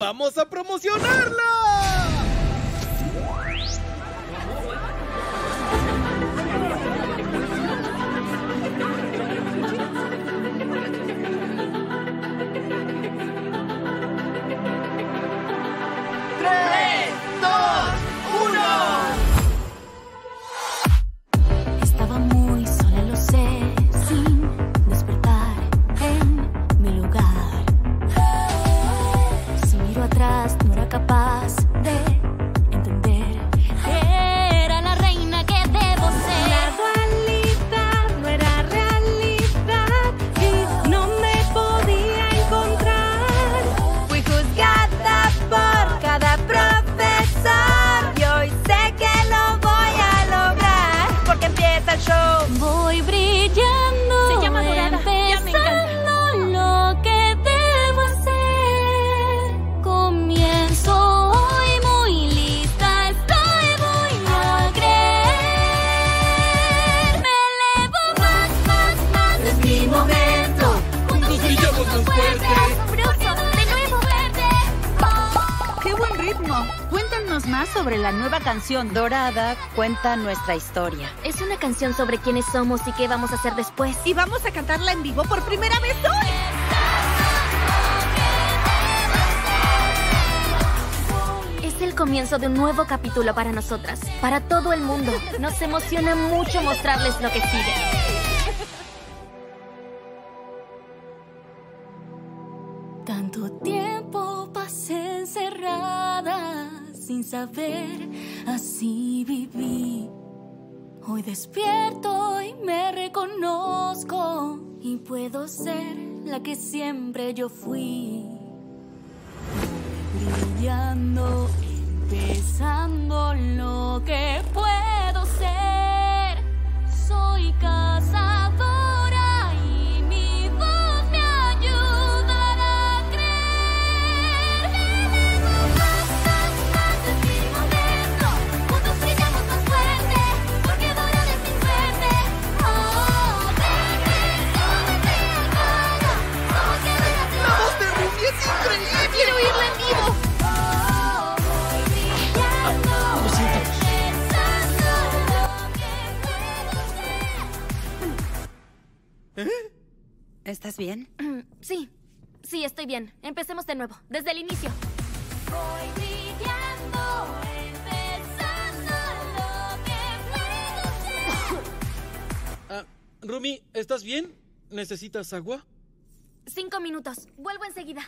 ¡Vamos a promocionarla! Más sobre la nueva canción. Dorada cuenta nuestra historia. Es una canción sobre quiénes somos y qué vamos a hacer después. Y vamos a cantarla en vivo por primera vez hoy. Es el comienzo de un nuevo capítulo para nosotras, para todo el mundo. Nos emociona mucho mostrarles lo que sigue. Tanto tiempo pasé encerrada sin saber, así viví. Hoy despierto y me reconozco y puedo ser la que siempre yo fui brillando, empezando ser. ¿Estás bien? Sí, sí, estoy bien. Empecemos de nuevo, desde el inicio. Voy brillando, empezando lo que puedo ser. Ah, Rumi, ¿estás bien? ¿Necesitas agua? Cinco minutos. Vuelvo enseguida.